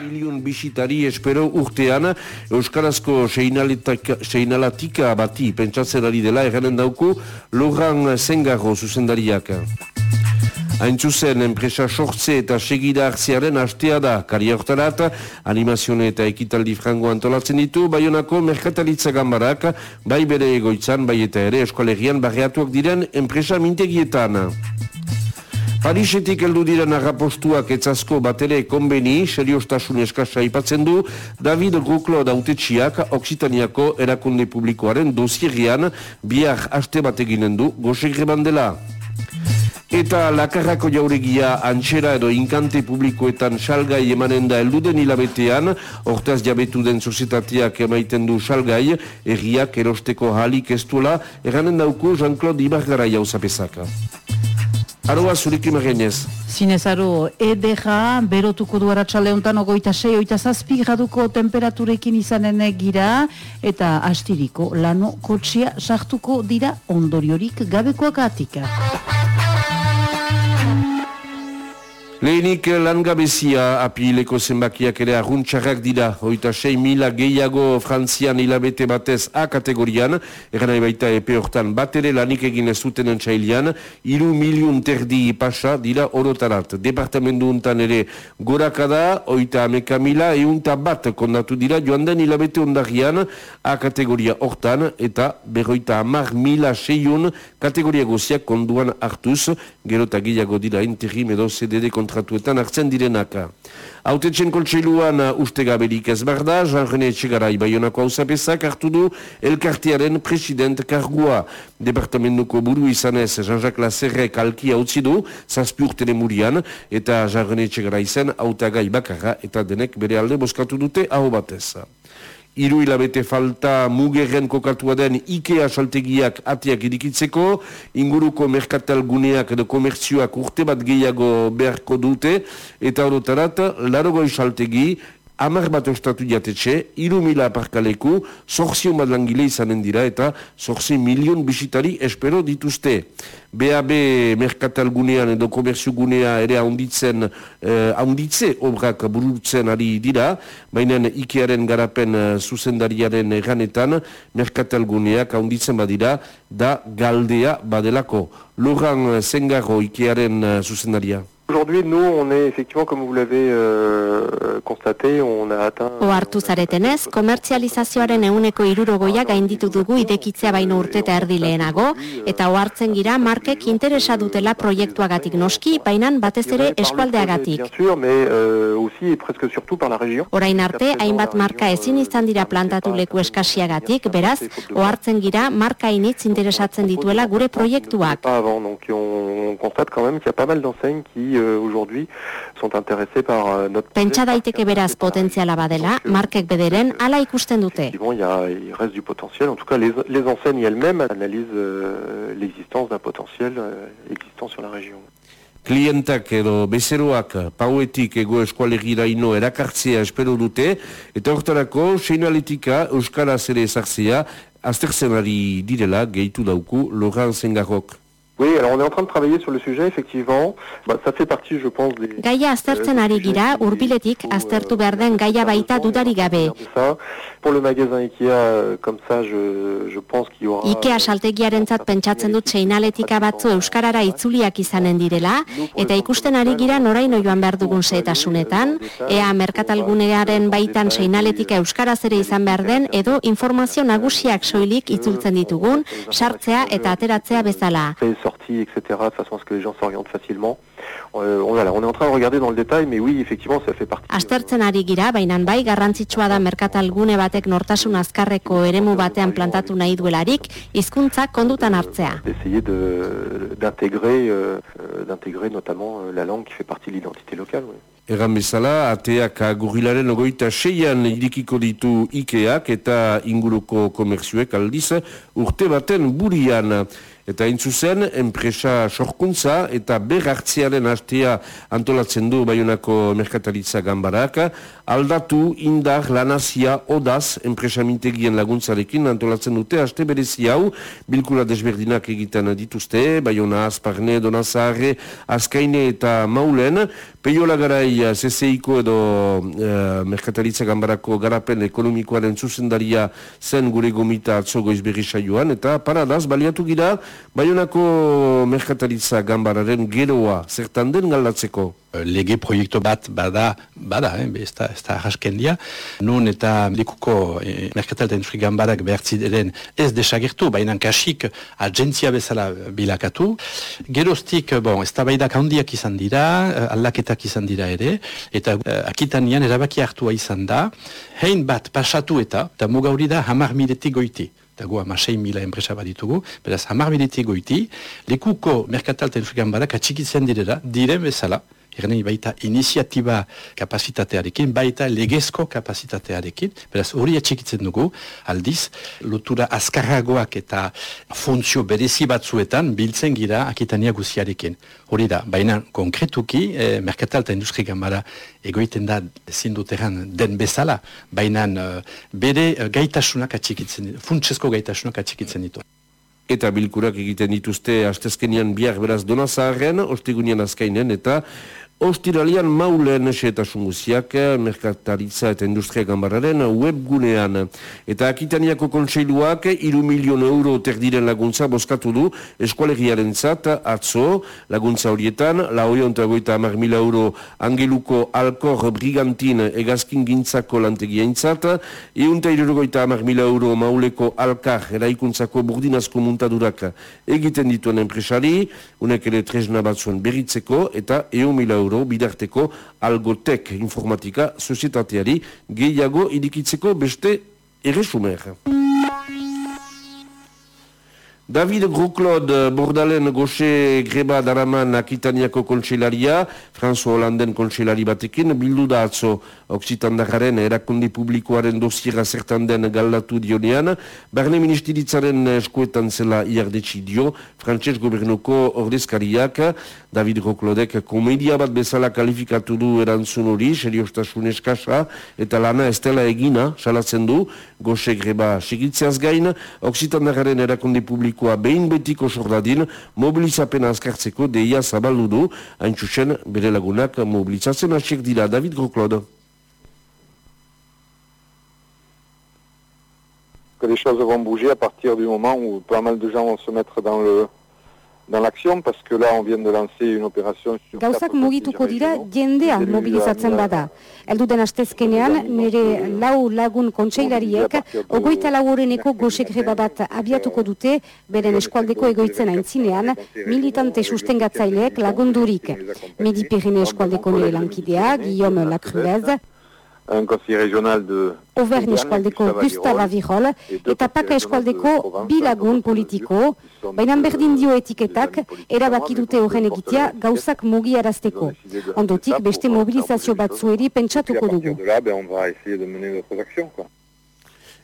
Milion bisitari espero urtean Euskarazko seinalatika bati pentsatzen ari dela eganen dauku Loran Zengarro zuzendariak. Hain zuzen, enpresa sortze eta segida hartziaren hastea da, kari hortarat, animazione eta ekitaldi frango antolatzen ditu, baionako merkatalitza gambarak, bai bere egoitzan, bai eta ere eskualerian barriatuak diren enpresa mintegietan. Parisetik heldu dira narrapostuak etzazko batere konbeni, seriostasun eskasa ipatzen du, David Guklo dautetxiak Oksitaniako erakunde publikoaren dosierrian bihar haste bateginen du gosegre bandela. Eta lakarrako jauregia antxera edo inkante publikoetan salgai emanen da elduden hilabetean, hortaz jabetu den sozietateak emaiten du salgai, erriak erosteko halik ez duela, eranen dauku Jean-Claude Ibargara jauzapesaka. Aroa zurik imagenez. Zinez aro, edera, berotuko du aratxale honetan ogoita sei, oita zazpi graduko temperaturekin izanen gira, eta astiriko lano kotxia sartuko dira ondoriorik gabekoak atika. Lehenik langabezia apileko zenbakiak ere arruntxarrak dira. Hoita 6 mila gehiago frantzian hilabete batez A kategorian, eran baita epe hortan bat ere lanik egin ez zuten entzailian, iru miliun terdi pasa dira orotarat. Departamentu untan ere gorakada, oita ameka mila, eunta bat kondatu dira joan den hilabete ondarian A kategoria hortan, eta berroita amar mila seiun kategoria goziak konduan hartuz, gero gehiago dira interim edo CDD kontra kontratuetan hartzen direnaka. Autetxen koltseiluan uh, uste gaberik ez barda, Jean-René Etxegarai Bayonako hausapezak hartu du elkartiaren president kargua. Departamentuko buru izanez Jean-Jacques Lazerrek alki utzi du, zazpi urtene murian, eta Jean-René Etxegarai zen autagai bakarra eta denek bere alde boskatu dute aho batez. Iru hilabete falta mugerren kokatua den IKEA saltegiak atiak idikitzeko, inguruko merkatal edo komertzioak urte bat gehiago beharko dute, eta horotarat, larogoi saltegi, amar bat ostatu jatetxe, iru mila aparkaleku, zorzio madlangile izanen dira eta zorzi milion bisitari espero dituzte. BAB merkatal gunean edo komerzio gunea ere haunditzen, eh, haunditze obrak burutzen ari dira, baina Ikearen garapen eh, zuzendariaren eranetan merkatal guneak haunditzen badira da galdea badelako. Loran Zengarro Ikearen eh, zuzendaria. Aujourd'hui, nous, on est effectivement, comme vous l'avez euh, constaté, on a atteint... Oartu zaretenez, komertzializazioaren euneko irurogoia gainditu dugu idekitzea baino urte eta erdi lehenago, eta oartzen gira markek interesa dutela proiektuagatik noski, bainan batez ere eskualdeagatik. Euh, Orain arte, hainbat marka ezin izan dira plantatu leku eskasiagatik, beraz, oartzen gira marka initz interesatzen dituela gure proiektuak. On constate quand même qu'il y a pas mal d'enseignes qui euh, aujourd'hui sont intéressés par euh, notre Pentsa daiteke beraz potentziala badela, markek bederen hala ikusten dute. Bon, il y a il reste du potentiel. En tout cas, les les enseignes elles-mêmes analysent euh, l'existence d'un potentiel euh, existant sur la région. Klientak edo bezeroak pauetik ego eskualegira ino erakartzea espero dute, eta hortarako seinaletika Euskaraz ere ezartzea aztertzen ari direla gehitu dauku Loran Zengarrok. Oui, alors on est en train de travailler sur le sujet, effectivement. Bah, ça fait partie, je pense, des... Gaia aztertzen ari gira, urbiletik aztertu behar den gaia baita dudari gabe. Pour le magasin Ikea, euh, comme ça, je, je pense qu'il y aura... Ikea saltegiaren zat pentsatzen dut seinaletika batzu Euskarara itzuliak izanen direla, eta ikusten ari gira noraino joan behar dugun zehetasunetan, ea merkatalgunearen baitan seinaletika Euskaraz ere izan behar den, edo informazio nagusiak soilik itzultzen ditugun, sartzea eta ateratzea bezala. Sorties, etc., de façon à ce que les gens s'orientent facilement. Euh, on, voilà, on est en train de regarder dans le détail, mais oui, effectivement, ça fait partie... Astertzen ari gira, bainan bai, garrantzitsua da merkatalgune batek nortasun azkarreko eremu batean plantatu nahi duelarik, hizkuntza kondutan hartzea. D'essayer d'intégrer euh, d'intégrer notamment la langue qui fait partie de l'identité locale, oui. Egan bezala, ateak gurilaren ogoita seian irikiko ditu Ikeak eta inguruko komerzioek aldiz urte baten burian. Eta intzuzen, enpresa sorkuntza eta berartziaren hastea antolatzen du Bayonako Merkataritza Gambarak, aldatu indar lanazia odaz enpresa mintegien laguntzarekin antolatzen dute haste berezi hau, bilkula desberdinak egiten dituzte, Bayona, Azparne, Donazare, Azkaine eta Maulen, Peiola garai CCIko edo e, Merkataritza Gambarako garapen ekonomikoaren zuzendaria zen gure gomita atzogo izberri saioan, eta paradaz, baliatu gira, Baionako Merkataritza Gambararen geroa, zertan den galdatzeko? Eh, lege proiektu bat bada, bada, eh, ez da, ez da dia. Nun eta likuko eh, merkatalta industri gambarak behartzi diren ez desagertu, baina kasik agentzia bezala bilakatu. Geroztik, bon, ez da baidak handiak izan dira, eh, aldaketak izan dira ere, eta eh, akitanian erabaki hartua izan da, hein bat pasatu eta, eta mugauri da hamar miletik goiti eta goa masei mila enpresa bat ditugu, beraz hamar miletik goiti, lekuko merkatalta industri gambarak atxikitzen direra, diren bezala, Erne baita iniziatiba kapasitatearekin, baita legezko kapasitatearekin, beraz hori atxikitzen dugu, aldiz, lotura azkarragoak eta funtzio berezi batzuetan biltzen gira akitania guziarekin. Hori da, baina konkretuki, eh, merkatal eta industri gamara egoiten da zinduteran den bezala, baina eh, bere eh, gaitasunak atxikitzen, funtsezko gaitasunak atxikitzen ditu eta bilkurak egiten dituzte astezkenian biak beraz donazaharren, ostigunian azkainen, eta Ostiralian maulen eta sunguziak merkataritza eta industria gambararen webgunean. Eta akitaniako kontseiluak iru milion euro terdiren laguntza boskatu du eskualegiaren zat atzo. Laguntza horietan, la hoionta goita amar mila euro angeluko alkor brigantin egazkin gintzako lantegia intzat, eunta irurogoita amar mila euro mauleko alkar eraikuntzako burdinazko muntadurak egiten dituen enpresari, unek ere tresna batzuen beritzeko eta eun mila euro euro bidarteko algotek informatika sozietateari gehiago irikitzeko beste erresumer. David Gruklod, Bordalen goxe greba daraman Akitaniako kontselaria, François Hollanden kontselari batekin, bildu da atzo Oksitandakaren erakundi publikoaren dosiera zertan den galdatu dionean, barne ministeritzaren eskuetan zela iardetsi dio, Frantses gobernuko ordezkariak, David Roklodek komedia bat bezala kalifikatu du erantzun hori, seriostasun eskasa, eta lana estela egina, salatzen du, goxe greba segitzeaz gain, Oksitandakaren erakundi publikoa behin betiko sordadin, mobilizapen azkartzeko deia zabaldu du, hain txusen bere lagunak mobilizatzen hasiek dira, David Roklod. que les choses vont bouger à partir du moment où pas mal de gens vont se mettre dans le dans l'action parce que là on vient de lancer une opération sur Gauzak mugituko dira jendea mobilizatzen bada. Eldu den astezkenean nire lau lagun kontseilariek ogoita laureneko gosek bat abiatuko dute beren eskualdeko egoitzen aintzinean militante sustengatzaileek lagundurik. Medipirine eskualdeko nire lankidea, Guillaume Lacruez, un conseiller régional de Auvergne eskualdeko Gustava Virol eta Paka eskualdeko bilagun politiko, baina berdin dio etiketak erabaki dute horren egitea gauzak mugiarazteko. Ondotik beste mobilizazio batzueri pentsatuko dugu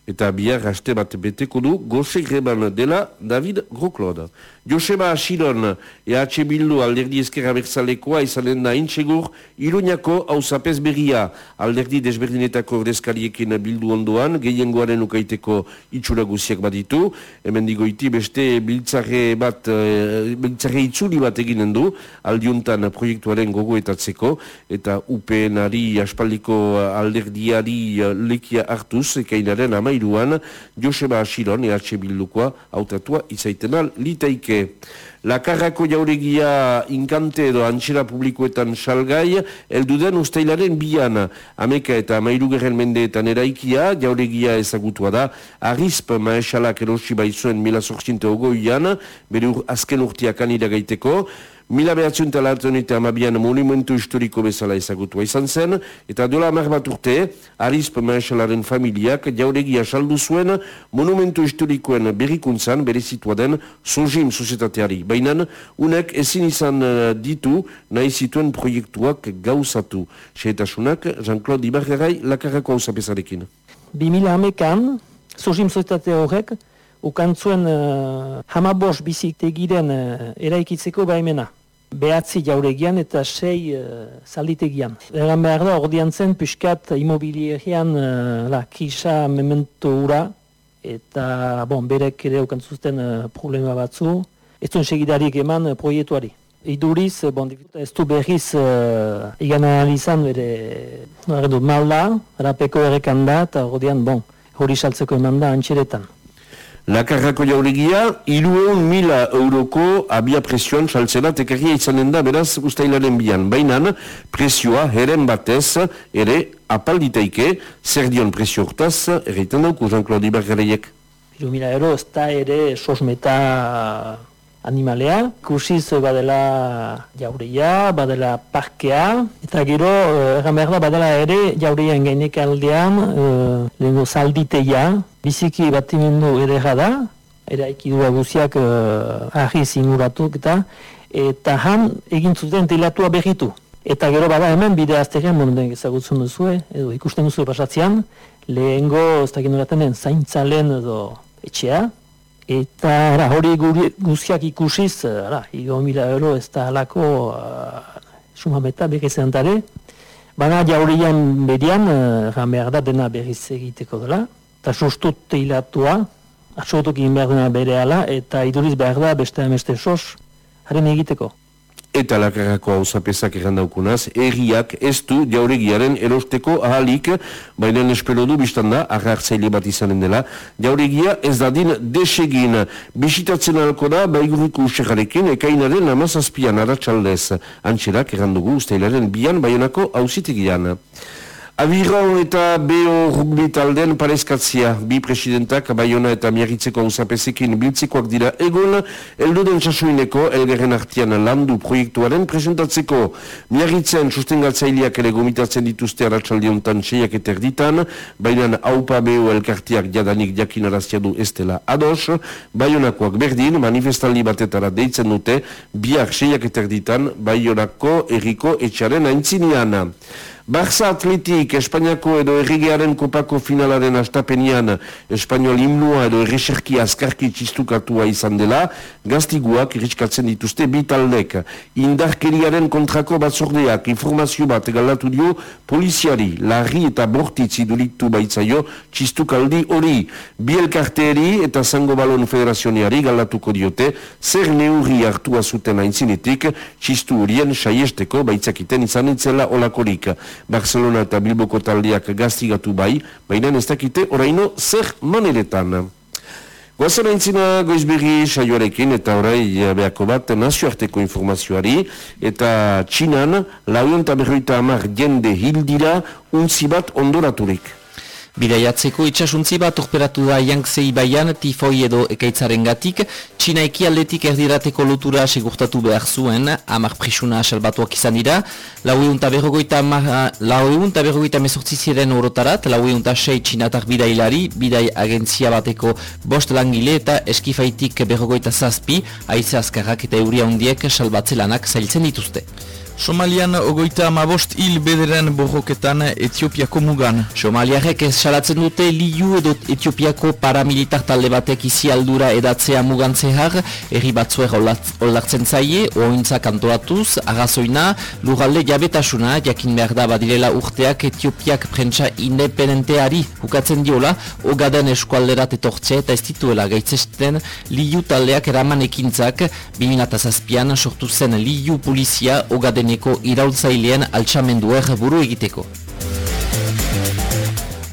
eta bihar haste bat beteko du goze greban dela David Groklod. Joseba Asiron, EH Bildu alderdi ezkerra berzalekoa izanen da intsegur Iruñako hausapez berria. Alderdi desberdinetako ordezkariekin bildu ondoan, gehiengoaren ukaiteko itxura guziak baditu, hemen digoiti beste biltzare bat, e, biltzare itzuli bat eginen du, aldiuntan proiektuaren gogoetatzeko, eta UPN-ari aspaldiko alderdiari lekia hartuz, ekainaren ama amairuan Joseba Asiron EH Bildukoa autatua izaitenal liteike. Lakarrako jauregia inkante edo antxera publikoetan salgai, elduden ustailaren bian, ameka eta mairu gerren mendeetan eraikia, jauregia ezagutua da, arizp maesalak erosi baizuen mila zortzinte ogoian, bere azken urtiakan iragaiteko, Mila behatzen talartzen eta amabian monumentu historiko bezala ezagutua izan zen, eta dola amar bat urte, Arizp Maesalaren familiak jauregia saldu zuen monumentu historikoen berrikuntzan berezitua den Sojim sozietateari. Baina, unek ezin izan eh, ditu nahi zituen proiektuak gauzatu. Seetasunak, Jean-Claude Ibargerai, lakarrako hau zapezarekin. 2000 amekan, Sojim sozietate horrek, ukantzuen uh, hamabos bizitegiren uh, eraikitzeko baimena. Behatzi jauregian eta sei uh, zalditegian. Egan behar da, ordean zen, piskat imobilierian uh, la, kisa memento ura, eta bon, berek ere ukantzuzten uh, problema batzu, ez duen segidarik eman uh, proietuari. Iduriz, bon, ez du berriz uh, igan analizan bere malda, rapeko errekan da, eta ordean, bon, hori saltzeko eman da antxeretan. Lakarrako jauregia, irueun mila euroko abia presioan saltzera tekerria izanen da beraz ustailaren bian. Baina presioa heren batez ere apalditeike zer dion presio hortaz erreiten dauku Jean-Claude Ibergareiek. Iru mila euro ez da ere sosmeta animalea, kusiz badela jaureia, badela parkea, eta gero, erran behar da, badela ere jaureia engainek aldean, uh, lehenko zalditeia, biziki batimendu edera da, eraikidua guziak uh, ahi zinguratuk eta eta han egin zuten dilatua berritu. Eta gero bada hemen bide azterean monden ezagutzen duzu, edo ikusten duzu pasatzean, lehengo, ez da genuraten den, zaintzalen edo etxea, eta ara, hori guziak ikusiz, ara, igo mila euro ez da halako uh, sumameta berrizen dare, Baina jaurian bedian, uh, behar da dena berriz egiteko dela, eta sostut teilatua, atxotuk egin behar dena bere ala, eta iduriz behar da beste ameste sos, haren egiteko. Eta lakarako hau zapezak errandaukunaz, erriak ez du jauregiaren erosteko ahalik, baina espero du biztanda, agartzaile bat izanen dela, jauregia ez dadin desegin. Bisitatzen alko da, baiguriko usegarekin, ekainaren amazazpian aratxaldez. Antxerak errandugu usteilaren bian baionako hausitegian. Abiron eta BO rugbi talden parezkatzia, bi presidentak Bayona eta Miagitzeko usapezekin biltzikoak dira egon, elduden txasuineko elgerren artian landu proiektuaren presentatzeko. Miagitzen sustengatzaileak ere gomitatzen dituzte aratsaldiontan txeiak eta erditan, baina haupa BO elkartiak jadanik jakin du estela ados, Bayonakoak berdin manifestaldi batetara deitzen dute, biak txeiak eta erditan erriko etxaren aintziniana. Barça Atletik, Espainiako edo errigearen kopako finalaren astapenian Espainiol himnua edo erreserki azkarki txistukatua izan dela, gaztiguak iriskatzen dituzte bitaldek. Indarkeriaren kontrako batzordeak informazio bat galatu dio poliziari, larri eta bortitzi dulitu baitzaio txistukaldi hori. Bielkarteeri eta Zango Balon Federazioniari galatuko diote, zer neurri hartua zuten aintzinetik, txistu horien saiesteko baitzakiten izan itzela olakorik. Barcelona eta Bilboko taldeak gaztigatu bai, baina ez dakite oraino zer maneretan. Goazen aintzina goizberri saioarekin eta orai behako bat nazioarteko informazioari eta txinan lauion eta berroita amar jende hildira unzi bat ondoraturik. Bidaiatzeko itxasuntzi bat operatu da Yangtze baian tifoi edo ekaitzaren gatik, Txina ekialdetik erdirateko lotura segurtatu behar zuen, amak prisuna salbatuak izan dira, lau egun eta berrogoita mesortziziren orotarat, lau egun eta sei txinatar bidailari, bidai agentzia bateko bost langile eta eskifaitik berrogoita zazpi, aize azkarrak eta euria hundiek salbatzelanak zailtzen dituzte. Somalian ogoita amabost hil bederen borroketan Etiopiako mugan. Somaliarek ez salatzen dute liu edo Etiopiako paramilitar talde batek izi aldura edatzea mugan zehar, erri batzuer oldartzen zaie, ointzak antoratuz, agazoina, lurralde jabetasuna, jakin behar da badirela urteak Etiopiak prentsa independenteari hukatzen diola, ogaden eskualderat etortzea eta ez dituela gaitzesten liu taldeak eraman ekintzak, 2008an sortu zen liu polizia ogaden Espainiako iraultzailean altxamenduer buru egiteko.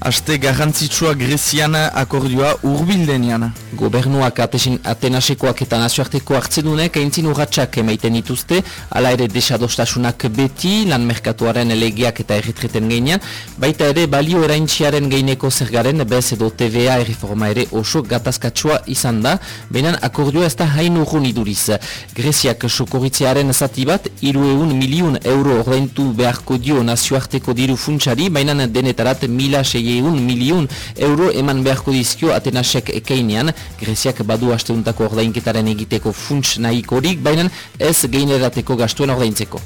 Aste garrantzitsua Grezian akordioa urbildenean. Gobernuak atesin, atenasekoak eta nazioarteko hartzedunek aintzin urratxak emaiten dituzte, ala ere desadostasunak beti, lan merkatuaren elegiak eta erretreten gainean, baita ere balio eraintziaren gaineko zergaren, bez edo TVA erreforma ere oso gatazkatsua izan da, behinan akordioa ez da hain urrun iduriz. Greziak sokoritzearen zati bat, iru eun miliun euro ordaintu beharko dio nazioarteko diru funtsari, baina denetarat mila sei eun miliun euro eman beharko dizkio Atenasek ekeinean, Greziak badu asteuntako ordainketaren egiteko funts nahikorik, baina ez geinerateko gastuen ordaintzeko.